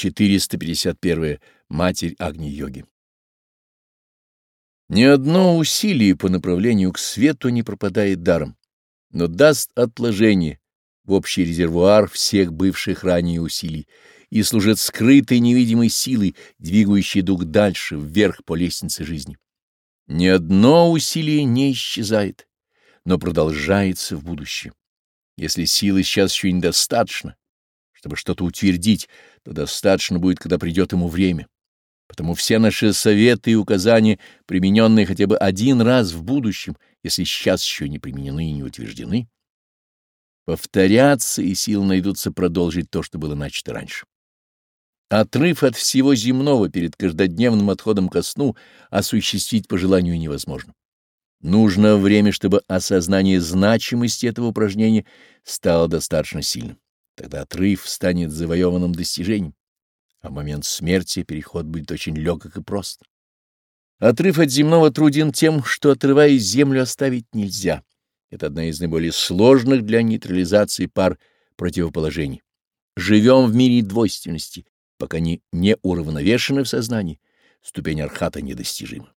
451. Матерь Агни-йоги. Ни одно усилие по направлению к свету не пропадает даром, но даст отложение в общий резервуар всех бывших ранее усилий и служит скрытой невидимой силой, двигающей дух дальше, вверх по лестнице жизни. Ни одно усилие не исчезает, но продолжается в будущем. Если силы сейчас еще недостаточно, чтобы что-то утвердить, то достаточно будет, когда придет ему время. Потому все наши советы и указания, примененные хотя бы один раз в будущем, если сейчас еще не применены и не утверждены, повторятся, и силы найдутся продолжить то, что было начато раньше. Отрыв от всего земного перед каждодневным отходом ко сну осуществить по желанию невозможно. Нужно время, чтобы осознание значимости этого упражнения стало достаточно сильным. Тогда отрыв станет завоеванным достижением, а в момент смерти переход будет очень легок и прост. Отрыв от земного труден тем, что, отрывая землю, оставить нельзя. Это одна из наиболее сложных для нейтрализации пар противоположений. Живем в мире двойственности, пока они не уравновешены в сознании, ступень архата недостижима.